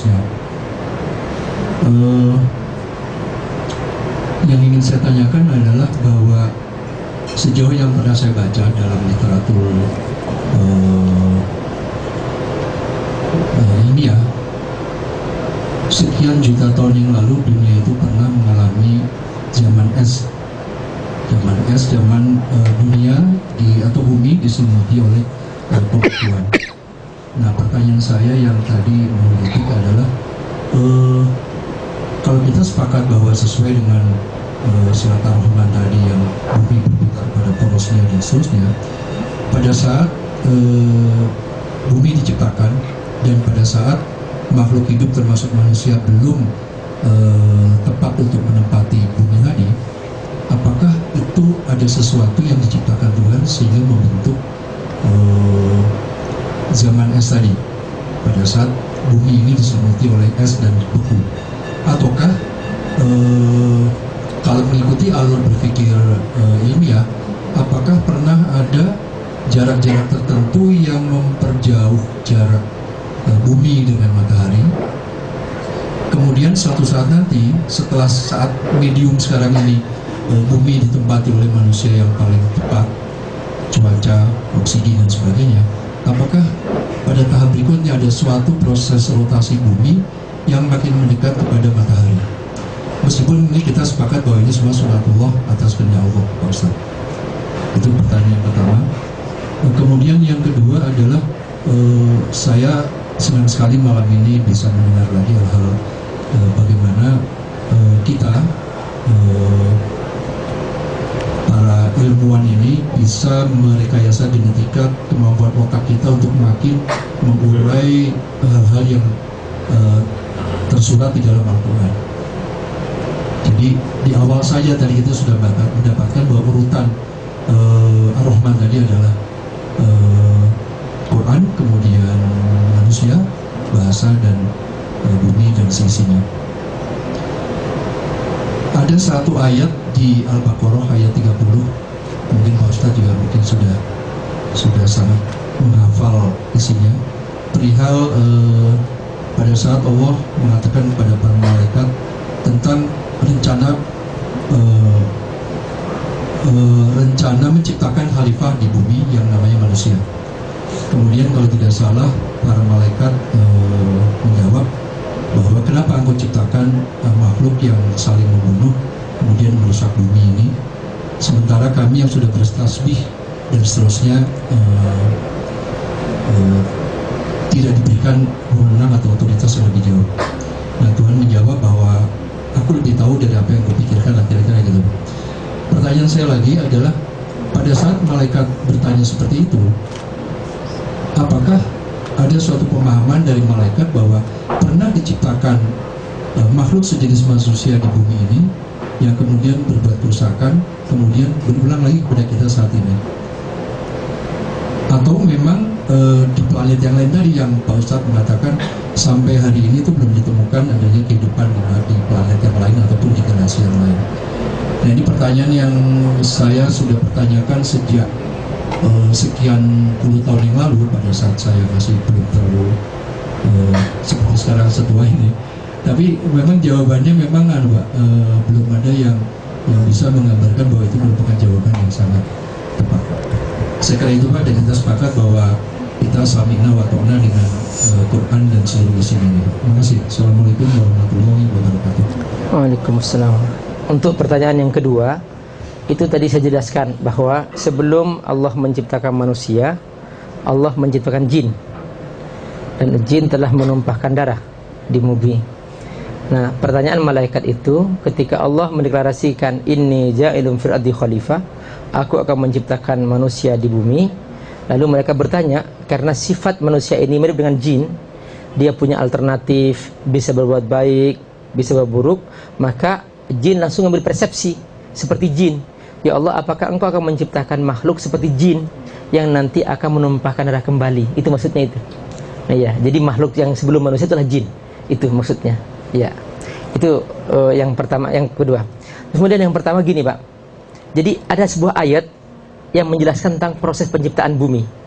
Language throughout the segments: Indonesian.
seterusnya. Uh, yang ingin saya tanyakan adalah bahwa sejauh yang pernah saya baca dalam literatur uh, uh, ini ya sekian juta tahun yang lalu dunia itu pernah mengalami zaman es zaman es zaman uh, dunia di atau bumi diselimuti oleh uh, nah pertanyaan saya yang tadi menurut adalah uh, kalau kita sepakat bahwa sesuai dengan uh, surat ar-Rahman tadi yang bumi berputar pada porosnya dan seterusnya pada saat uh, bumi diciptakan dan pada saat makhluk hidup termasuk manusia belum uh, tepat untuk menempati bumi tadi apakah itu ada sesuatu yang diciptakan Tuhan sehingga membentuk uh, zaman es tadi pada saat bumi ini diselimuti oleh es dan beku ataukah uh, kalau mengikuti alur berpikir uh, ilmiah, apakah pernah ada jarak-jarak tertentu yang memperjauh jarak uh, bumi dengan matahari? Kemudian suatu saat nanti, setelah saat medium sekarang ini uh, bumi ditempati oleh manusia yang paling tepat, cuaca, oksigen dan sebagainya, apakah pada tahap berikutnya ada suatu proses rotasi bumi yang makin mendekat kepada matahari? Meskipun ini kita sepakat bahwa ini semua sunatullah atas kehendak Allah, Pak Ustaz. Itu pertanyaan pertama. Kemudian yang kedua adalah uh, saya senang sekali malam ini bisa mendengar lagi hal-hal uh, bagaimana uh, kita uh, ilmuwan ini bisa merekayasa genetika kemampuan otak kita untuk makin mengurai hal-hal yang uh, tersurat di dalam Al-Quran jadi di awal saja tadi kita sudah mendapatkan bahwa urutan uh, Ar-Rahman tadi adalah uh, Quran, kemudian manusia, bahasa dan uh, bumi dan sisinya. Ada satu ayat di Al-Baqarah ayat 30 mungkin Pak Ustadz juga mungkin sudah sudah sangat menghafal isinya perihal uh, pada saat Allah mengatakan kepada para malaikat tentang rencana uh, uh, rencana menciptakan khalifah di bumi yang namanya manusia. Kemudian kalau tidak salah para malaikat uh, menjawab bahwa kenapa engkau ciptakan uh, makhluk yang saling membunuh kemudian merusak bumi ini sementara kami yang sudah bertasbih dan seterusnya uh, uh, tidak diberikan wewenang atau otoritas yang lebih jauh. Nah Tuhan menjawab bahwa aku lebih tahu dari apa yang kupikirkan lah kira-kira gitu pertanyaan saya lagi adalah pada saat malaikat bertanya seperti itu apakah ada suatu pemahaman dari malaikat bahwa pernah diciptakan uh, makhluk sejenis manusia di bumi ini yang kemudian berbuat kerusakan kemudian berulang lagi kepada kita saat ini atau memang e, di planet yang lain tadi yang Pak Ustadz mengatakan sampai hari ini itu belum ditemukan adanya kehidupan di, planet yang lain ataupun di galaksi yang lain. Nah ini pertanyaan yang saya sudah pertanyakan sejak uh, sekian puluh tahun yang lalu pada saat saya masih belum terlalu uh, seperti sekarang setua ini. Tapi memang jawabannya memang anu, uh, belum ada yang yang bisa menggambarkan bahwa itu merupakan jawaban yang sangat tepat. Saya kira itu Pak dan kita sepakat bahwa kita samina wa ta'na dengan uh, Quran dan seluruh isinya ini. Terima kasih. Assalamualaikum warahmatullahi wabarakatuh. Waalaikumsalam. Untuk pertanyaan yang kedua, itu tadi saya jelaskan bahwa sebelum Allah menciptakan manusia, Allah menciptakan jin. Dan jin telah menumpahkan darah di bumi. Nah, pertanyaan malaikat itu ketika Allah mendeklarasikan inni ja'ilun fil ardi khalifah, aku akan menciptakan manusia di bumi, Lalu mereka bertanya, karena sifat manusia ini mirip dengan jin, dia punya alternatif, bisa berbuat baik, bisa berbuat buruk, maka jin langsung mengambil persepsi seperti jin. Ya Allah, apakah engkau akan menciptakan makhluk seperti jin yang nanti akan menumpahkan darah kembali? Itu maksudnya itu. Nah, ya, jadi makhluk yang sebelum manusia itulah jin. Itu maksudnya. Ya. Itu uh, yang pertama, yang kedua. Kemudian yang pertama gini, Pak. Jadi ada sebuah ayat yang menjelaskan tentang proses penciptaan bumi.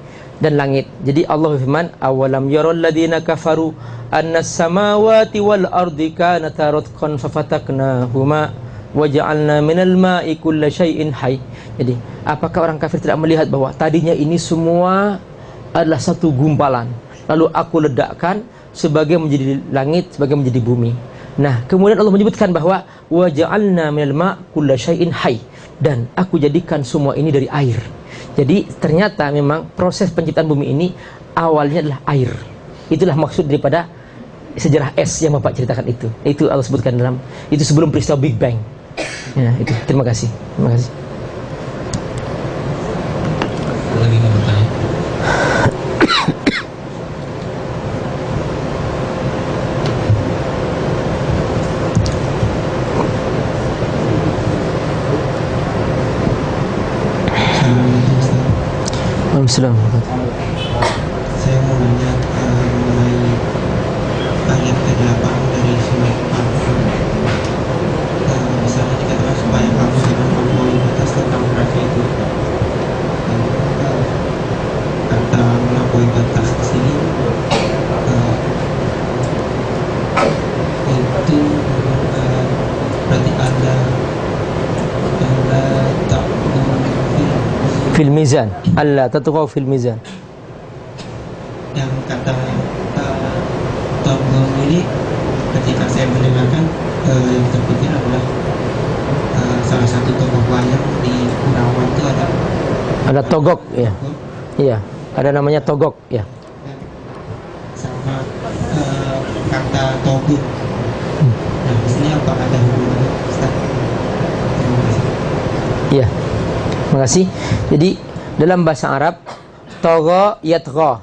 dan langit. Jadi Allah firman, "Awalam yaral ladina kafaru anna samawati wal ardi kanata ratqan fafataknahuma wa ja'alna minal ma'i kulla syai'in hayy." Jadi, apakah orang kafir tidak melihat bahwa tadinya ini semua adalah satu gumpalan. Lalu aku ledakkan sebagai menjadi langit, sebagai menjadi bumi. Nah, kemudian Allah menyebutkan bahwa wa ja'alna minal ma' kulla syai'in hayy dan aku jadikan semua ini dari air. Jadi ternyata memang proses penciptaan bumi ini awalnya adalah air. Itulah maksud daripada sejarah es yang Bapak ceritakan itu. Itu Allah sebutkan dalam itu sebelum peristiwa Big Bang. Ya, itu. Terima kasih. Terima kasih. islaam Fil mizan. Allah tatghaw fil mizan. yang kata uh, Togong ini ketika saya mendengarkan uh, yang terpikir adalah uh, salah satu tokoh wayang di Kurawa itu ada Ada togok ya. Iya, ada namanya togok ya. sama uh, kata Togut. Nah, di sini apa ada hubungannya? Ustaz? Iya. Terima kasih. Jadi dalam bahasa Arab togo yatgha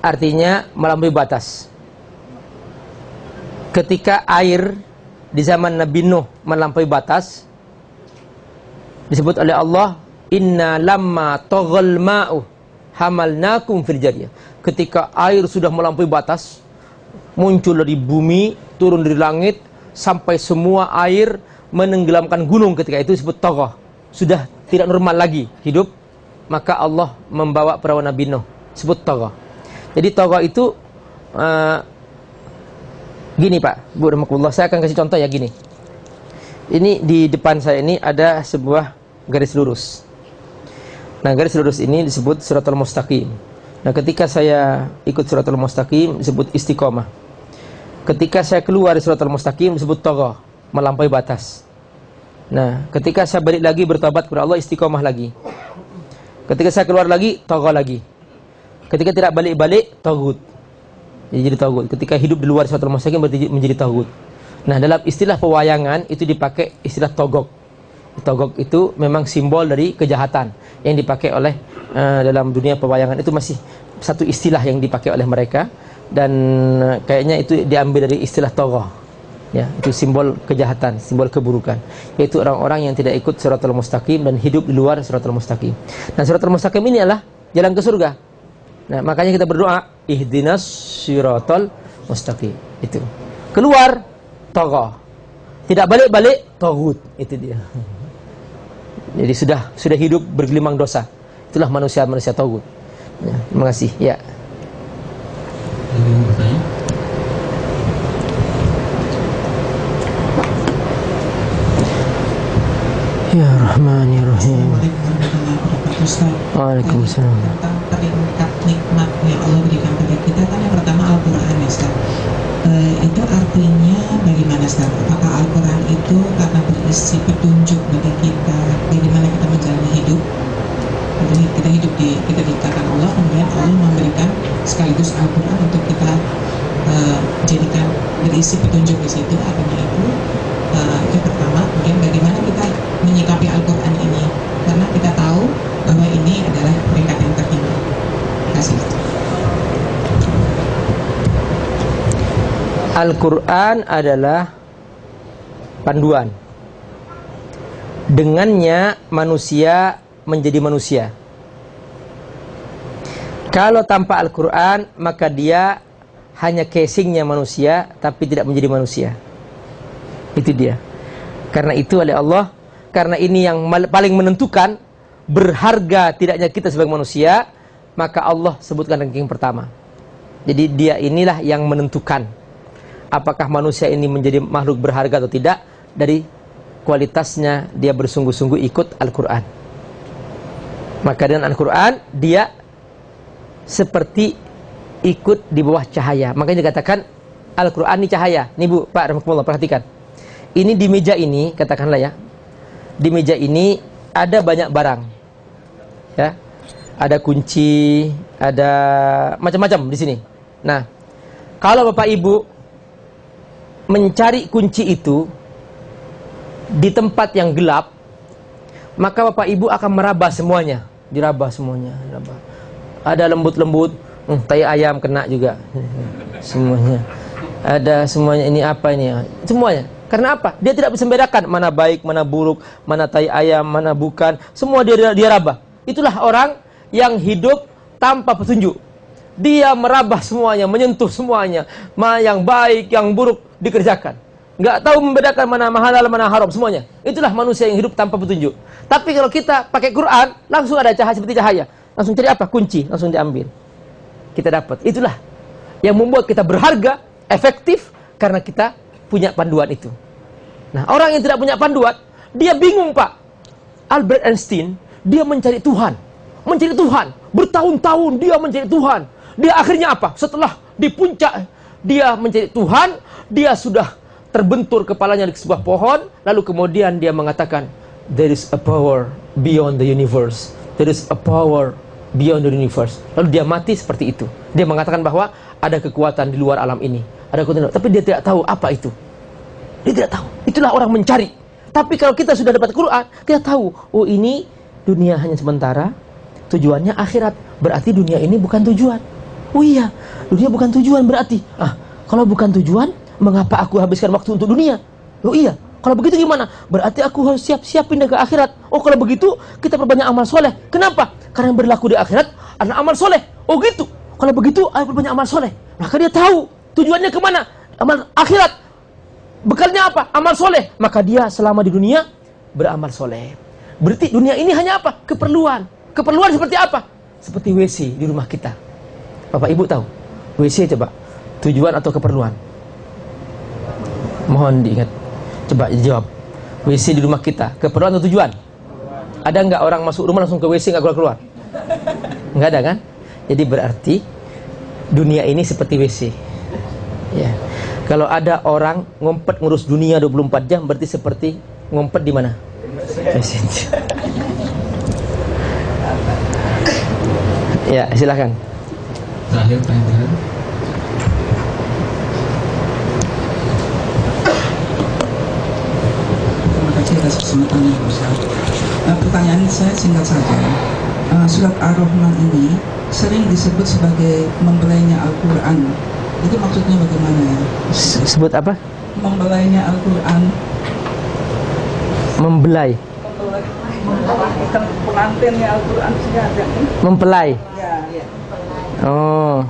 artinya melampaui batas. Ketika air di zaman Nabi Nuh melampaui batas disebut oleh Allah inna lamma toghal ma'u hamalnakum fil jariyah. Ketika air sudah melampaui batas muncul dari bumi, turun dari langit sampai semua air menenggelamkan gunung ketika itu disebut togoh. Sudah tidak normal lagi hidup, maka Allah membawa perawan Nabi Nuh disebut togoh. Jadi togoh itu eh, gini Pak, Bu Rahmatullah, saya akan kasih contoh ya gini. Ini di depan saya ini ada sebuah garis lurus. Nah, garis lurus ini disebut suratul mustaqim. Nah, ketika saya ikut suratul mustaqim disebut istiqomah. Ketika saya keluar dari suratul mustaqim disebut togoh, melampaui batas. Nah, ketika saya balik lagi bertobat kepada Allah istiqomah lagi. Ketika saya keluar lagi, togoh lagi. Ketika tidak balik-balik, togut. Jadi togut. Ketika hidup di luar suratul mustaqim berarti menjadi togut. Nah, dalam istilah pewayangan itu dipakai istilah togok. Togok itu memang simbol dari kejahatan yang dipakai oleh uh, dalam dunia pewayangan itu masih satu istilah yang dipakai oleh mereka dan uh, kayaknya itu diambil dari istilah togoh. Ya, itu simbol kejahatan, simbol keburukan. Yaitu orang-orang yang tidak ikut suratul mustaqim dan hidup di luar suratul mustaqim. Nah, suratul mustaqim ini adalah jalan ke surga. Nah, makanya kita berdoa, ihdinas siratal mustaqim. Itu. Keluar togoh. Tidak balik-balik togut. Itu dia. Jadi sudah sudah hidup bergelimang dosa. Itulah manusia-manusia togut. Ya, terima kasih. Ya. Lagi mau bertanya? Rahman Rahim. Assalamualaikum warahmatullahi wabarakatuh Ustaz. Waalaikumsalam. Tentang terikat nikmat yang Allah berikan pada kita kan yang pertama Al-Quran ya Ustaz. Eh, itu artinya bagaimana Ustaz? Apakah Al-Quran itu karena berisi petunjuk bagi kita bagaimana kita menjalani hidup? Jadi kita hidup di kita dikatakan Allah kemudian Allah memberikan sekaligus Al-Quran untuk kita eh, jadikan berisi petunjuk di situ artinya itu eh, itu pertama kemudian bagaimana kita menyikapi Al-Quran ini karena kita tahu bahwa ini adalah peringkat yang tertinggi. Terima kasih. Al-Quran adalah panduan. Dengannya manusia menjadi manusia. Kalau tanpa Al-Quran, maka dia hanya casingnya manusia, tapi tidak menjadi manusia. Itu dia. Karena itu oleh Allah, karena ini yang paling menentukan berharga tidaknya kita sebagai manusia, maka Allah sebutkan ranking pertama. Jadi dia inilah yang menentukan apakah manusia ini menjadi makhluk berharga atau tidak dari kualitasnya dia bersungguh-sungguh ikut Al-Quran. Maka dengan Al-Quran dia seperti ikut di bawah cahaya. Makanya dikatakan Al-Quran ini cahaya. Nih Bu, Pak, Rahmatullah, perhatikan. Ini di meja ini, katakanlah ya. Di meja ini ada banyak barang. Ya. Ada kunci, ada macam-macam di sini. Nah, kalau Bapak Ibu mencari kunci itu di tempat yang gelap, maka Bapak Ibu akan meraba semuanya, diraba semuanya, diraba. Ada lembut-lembut, hmm, tai ayam kena juga. semuanya. Ada semuanya ini apa ini? Semuanya. Karena apa? Dia tidak bisa membedakan mana baik, mana buruk, mana tai ayam, mana bukan. Semua dia dia raba. Itulah orang yang hidup tanpa petunjuk. Dia merabah semuanya, menyentuh semuanya. Mana yang baik, yang buruk dikerjakan. Nggak tahu membedakan mana halal, mana haram semuanya. Itulah manusia yang hidup tanpa petunjuk. Tapi kalau kita pakai Quran, langsung ada cahaya seperti cahaya. Langsung cari apa? Kunci, langsung diambil. Kita dapat. Itulah yang membuat kita berharga, efektif karena kita punya panduan itu. Nah, orang yang tidak punya panduan, dia bingung, Pak. Albert Einstein, dia mencari Tuhan. Mencari Tuhan. Bertahun-tahun dia mencari Tuhan. Dia akhirnya apa? Setelah di puncak dia mencari Tuhan, dia sudah terbentur kepalanya di sebuah pohon, lalu kemudian dia mengatakan, there is a power beyond the universe. There is a power beyond the universe. Lalu dia mati seperti itu. Dia mengatakan bahwa ada kekuatan di luar alam ini. Ada kekuatan, tapi dia tidak tahu apa itu. Dia tidak tahu. Itulah orang mencari. Tapi kalau kita sudah dapat Quran, kita tahu, oh ini dunia hanya sementara, tujuannya akhirat. Berarti dunia ini bukan tujuan. Oh iya, dunia bukan tujuan berarti. Ah, kalau bukan tujuan, mengapa aku habiskan waktu untuk dunia? Oh iya, kalau begitu gimana? Berarti aku harus siap-siap pindah ke akhirat. Oh kalau begitu, kita perbanyak amal soleh. Kenapa? Karena yang berlaku di akhirat adalah amal soleh. Oh gitu. Kalau begitu, ayo perbanyak amal soleh. Maka dia tahu tujuannya ke mana? Amal akhirat. Bekalnya apa? Amal soleh. Maka dia selama di dunia beramal soleh. Berarti dunia ini hanya apa? Keperluan. Keperluan seperti apa? Seperti WC di rumah kita. Bapak Ibu tahu? WC coba. Tujuan atau keperluan? Mohon diingat. Coba jawab. WC di rumah kita, keperluan atau tujuan? Ada nggak orang masuk rumah langsung ke WC nggak keluar keluar? Nggak ada kan? Jadi berarti dunia ini seperti WC. Ya. Kalau ada orang ngompet ngurus dunia 24 jam berarti seperti ngompet di mana? ya, silakan terakhir pertanyaan terima kasih atas kesempatannya uh, pertanyaan saya singkat saja. Uh, surat Ar-Rahman ini sering disebut sebagai membelainya Al-Quran. Itu maksudnya bagaimana ya? Sebut apa? Membelainya Al-Quran. Membelai. Pengantinnya Al-Quran Mempelai. Ya. Oh.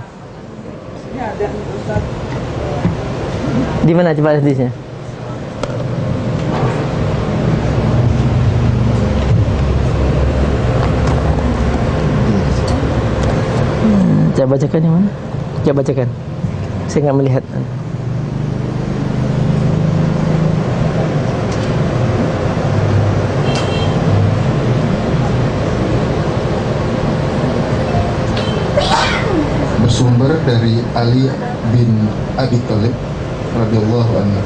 Di mana coba hadisnya? Hmm, coba bacakan yang mana? Coba bacakan. Saya nggak melihat. Bersumber dari Ali bin Abi Thalib radhiyallahu anhu.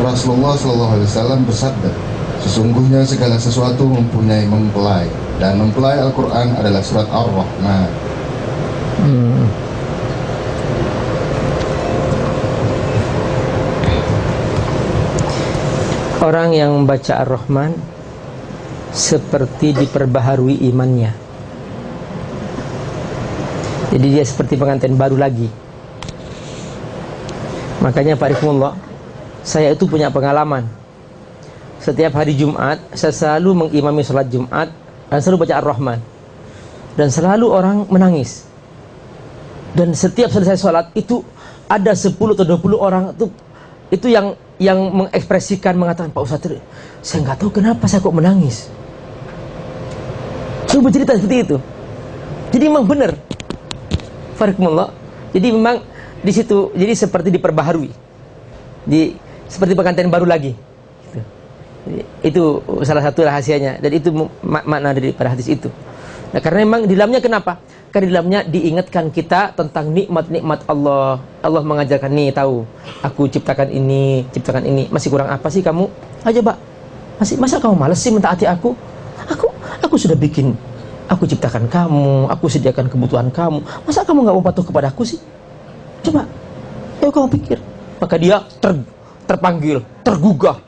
Rasulullah Shallallahu alaihi wasallam bersabda, sesungguhnya segala sesuatu mempunyai mempelai dan mempelai Al-Qur'an adalah surat Ar-Rahman. Hmm. Orang yang membaca Ar-Rahman seperti diperbaharui imannya. Jadi dia seperti pengantin baru lagi. Makanya Pak Rifmullah, saya itu punya pengalaman. Setiap hari Jumat, saya selalu mengimami sholat Jumat dan selalu baca Ar-Rahman. Dan selalu orang menangis. Dan setiap selesai sholat itu ada 10 atau 20 orang itu itu yang yang mengekspresikan mengatakan Pak Ustadz, saya nggak tahu kenapa saya kok menangis. Saya bercerita seperti itu. Jadi memang benar. Farakumullah. Jadi memang di situ jadi seperti diperbaharui. Di seperti pengantin baru lagi. Gitu. Jadi, itu salah satu rahasianya dan itu mak makna dari pada hadis itu. Nah, karena memang di dalamnya kenapa? Karena di dalamnya diingatkan kita tentang nikmat-nikmat Allah. Allah mengajarkan nih tahu, aku ciptakan ini, ciptakan ini. Masih kurang apa sih kamu? Aja, Pak. Masih masa kamu malas sih mentaati aku? Aku aku sudah bikin aku ciptakan kamu, aku sediakan kebutuhan kamu. Masa kamu nggak mau patuh kepada aku sih? Coba, ayo kamu pikir. Maka dia ter, terpanggil, tergugah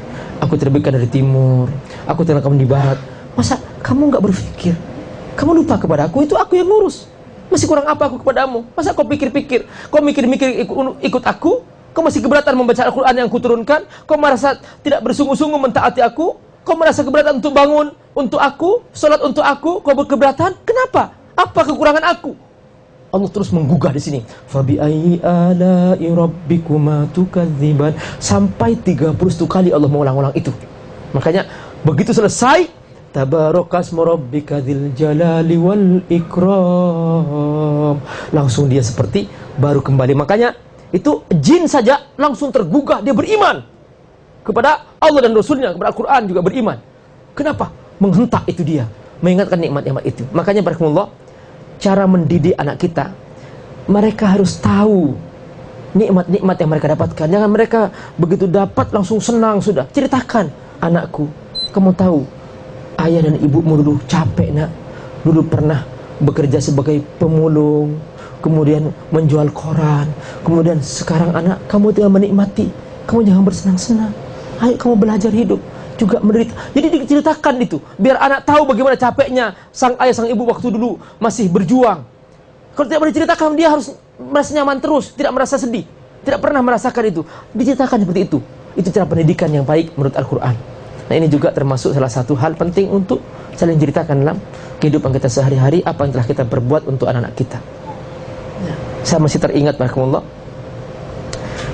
Aku terbitkan dari timur, aku kamu di barat. Masa kamu nggak berpikir? Kamu lupa kepada aku, itu aku yang ngurus. Masih kurang apa aku kepadamu? Masa kau pikir-pikir? Kau mikir-mikir ikut, ikut aku? Kau masih keberatan membaca Al-Quran yang kuturunkan? Kau merasa tidak bersungguh-sungguh mentaati aku? Kau merasa keberatan untuk bangun untuk aku? Sholat untuk aku? Kau berkeberatan? Kenapa? Apa kekurangan aku? Allah terus menggugah di sini. Fabi rabbikuma tukadziban sampai 31 kali Allah mengulang-ulang itu. Makanya begitu selesai Tabarakasmu rabbika dzil jalali wal ikram. Langsung dia seperti baru kembali. Makanya itu jin saja langsung tergugah dia beriman kepada Allah dan Rasulnya kepada Al-Quran juga beriman. Kenapa? Menghentak itu dia, mengingatkan nikmat-nikmat itu. Makanya barakallahu cara mendidik anak kita, mereka harus tahu nikmat-nikmat yang mereka dapatkan. Jangan mereka begitu dapat langsung senang sudah. Ceritakan, anakku, kamu tahu ayah dan ibumu dulu capek nak, dulu pernah bekerja sebagai pemulung, kemudian menjual koran, kemudian sekarang anak kamu tinggal menikmati, kamu jangan bersenang-senang. Ayo kamu belajar hidup juga menderita. Jadi diceritakan itu, biar anak tahu bagaimana capeknya sang ayah sang ibu waktu dulu masih berjuang. Kalau tidak diceritakan dia harus merasa nyaman terus, tidak merasa sedih, tidak pernah merasakan itu. Diceritakan seperti itu. Itu cara pendidikan yang baik menurut Al-Qur'an. Nah, ini juga termasuk salah satu hal penting untuk saling ceritakan dalam kehidupan kita sehari-hari apa yang telah kita perbuat untuk anak-anak kita. Ya. Saya masih teringat Barakallah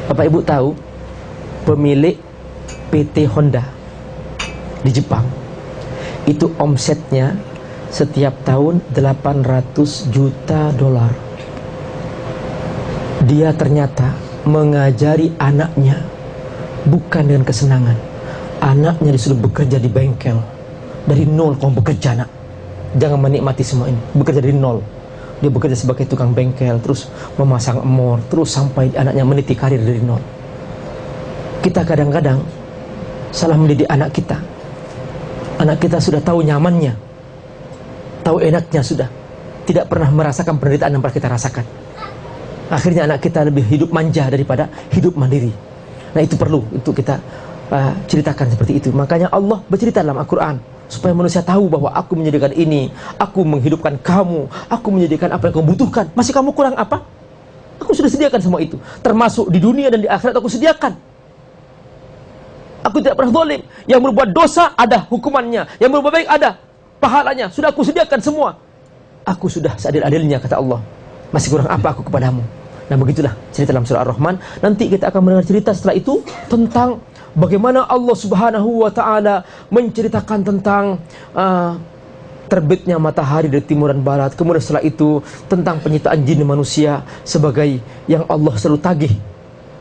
Bapak Ibu tahu pemilik PT Honda di Jepang. Itu omsetnya setiap tahun 800 juta dolar. Dia ternyata mengajari anaknya bukan dengan kesenangan. Anaknya disuruh bekerja di bengkel. Dari nol kamu bekerja nak jangan menikmati semua ini. Bekerja dari nol. Dia bekerja sebagai tukang bengkel terus memasang emor terus sampai anaknya meniti karir dari nol. Kita kadang-kadang salah mendidik anak kita Anak kita sudah tahu nyamannya, tahu enaknya sudah, tidak pernah merasakan penderitaan yang pernah kita rasakan. Akhirnya anak kita lebih hidup manja daripada hidup mandiri. Nah itu perlu untuk kita uh, ceritakan seperti itu. Makanya Allah bercerita dalam Al-Quran supaya manusia tahu bahwa aku menyediakan ini, aku menghidupkan kamu, aku menyediakan apa yang kamu butuhkan. Masih kamu kurang apa? Aku sudah sediakan semua itu, termasuk di dunia dan di akhirat aku sediakan. Aku tidak pernah zalim. Yang berbuat dosa ada hukumannya. Yang berbuat baik ada pahalanya. Sudah aku sediakan semua. Aku sudah seadil-adilnya kata Allah. Masih kurang apa aku kepadamu? Nah begitulah cerita dalam surah Ar-Rahman. Nanti kita akan mendengar cerita setelah itu tentang bagaimana Allah Subhanahu wa taala menceritakan tentang uh, terbitnya matahari dari timur dan barat. Kemudian setelah itu tentang penyertaan jin manusia sebagai yang Allah selalu tagih.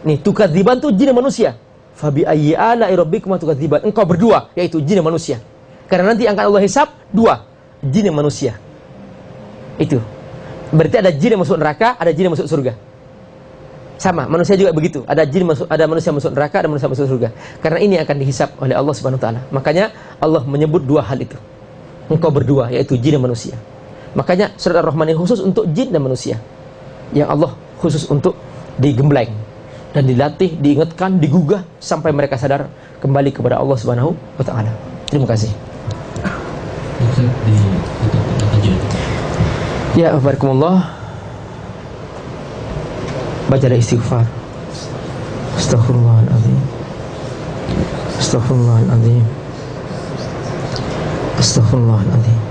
Nih, tukar dibantu jin manusia. Fabi ayyi ala rabbikum tukadziban. Engkau berdua yaitu jin dan manusia. Karena nanti akan Allah hisap dua, jin dan manusia. Itu. Berarti ada jin yang masuk neraka, ada jin yang masuk surga. Sama, manusia juga begitu. Ada jin masuk, ada manusia masuk neraka, ada manusia masuk surga. Karena ini akan dihisap oleh Allah Subhanahu wa taala. Makanya Allah menyebut dua hal itu. Engkau berdua yaitu jin dan manusia. Makanya surat Ar-Rahman khusus untuk jin dan manusia. Yang Allah khusus untuk digembleng dan dilatih, diingatkan, digugah sampai mereka sadar kembali kepada Allah Subhanahu wa taala. Terima kasih. Ya, Barakallah Bacalah istighfar. Astaghfirullahaladzim. Astaghfirullahaladzim. Astaghfirullahaladzim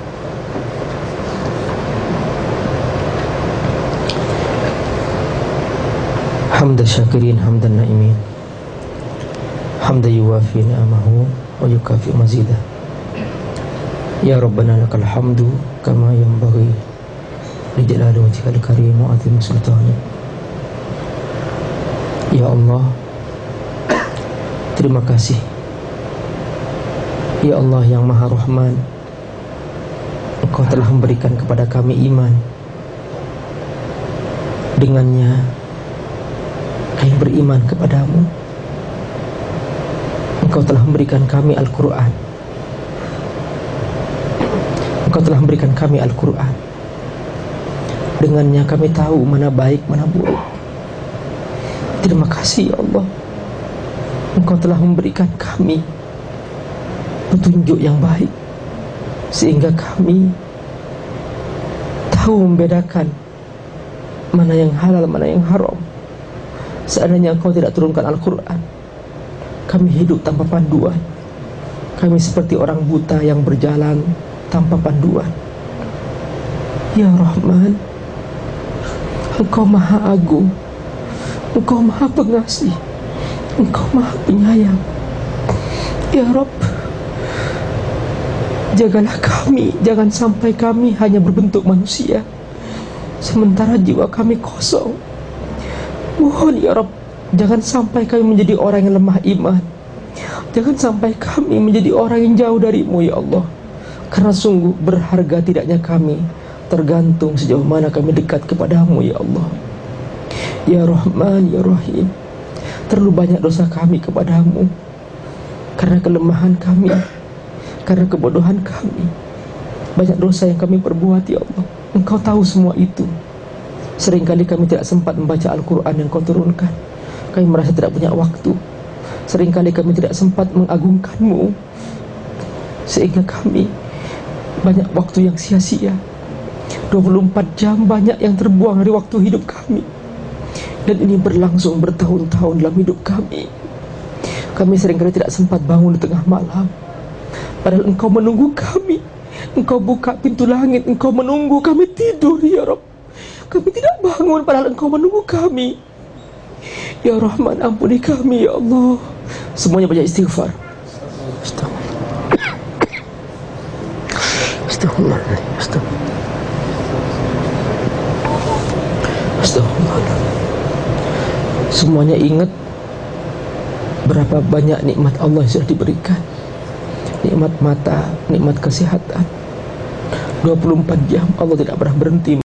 Hamda syakirin hamdan na'imin Hamda yuwafi ni'amahu Wa yukafi mazidah. Ya Rabbana lakal hamdu Kama yang bagi Lijalali wajhal karim wa azim sultani. Ya Allah Terima kasih. Ya Allah yang maha rahman Engkau telah memberikan kepada kami iman. Dengannya Kami beriman kepadamu Engkau telah memberikan kami Al-Quran. Engkau telah memberikan kami Al-Quran. Dengannya kami tahu mana baik, mana buruk. Terima kasih ya Allah. Engkau telah memberikan kami Petunjuk yang baik Sehingga kami Tahu membedakan Mana yang halal, mana yang haram Seandainya engkau tidak turunkan Al-Quran Kami hidup tanpa panduan. Kami seperti orang buta yang berjalan tanpa panduan. Ya Rahman Engkau maha agung. Engkau maha pengasih. Engkau maha penyayang. Ya Rob Jagalah kami. Jangan sampai kami hanya berbentuk manusia. Sementara jiwa kami kosong Mohon ya Rob Jangan sampai kami menjadi orang yang lemah iman. Jangan sampai kami menjadi orang yang jauh darimu ya Allah. Karena sungguh berharga tidaknya kami tergantung sejauh mana kami dekat kepadamu ya Allah. Ya Rahman Ya Rahim Terlalu banyak dosa kami kepadamu. Karena kelemahan kami Karena kebodohan kami Banyak dosa yang kami perbuat ya Allah. Engkau tahu semua itu Seringkali kami tidak sempat membaca Al-Quran yang kau turunkan. Kami merasa tidak punya waktu. Seringkali kami tidak sempat mengagungkanmu. Sehingga kami Banyak waktu yang sia-sia. 24 jam banyak yang terbuang dari waktu hidup kami. Dan ini berlangsung bertahun-tahun dalam hidup kami. Kami seringkali tidak sempat bangun di tengah malam. Padahal engkau menunggu kami. Engkau buka pintu langit. Engkau menunggu kami tidur ya Rob Kami tidak bangun padahal engkau menunggu kami. Ya Rahman ampuni kami ya Allah. Semuanya banyak istighfar. Astagfirullah Astagfirullah Astagfirullah Semuanya ingat Berapa banyak nikmat Allah yang sudah diberikan. Nikmat mata, nikmat kesehatan. 24 jam Allah tidak pernah berhenti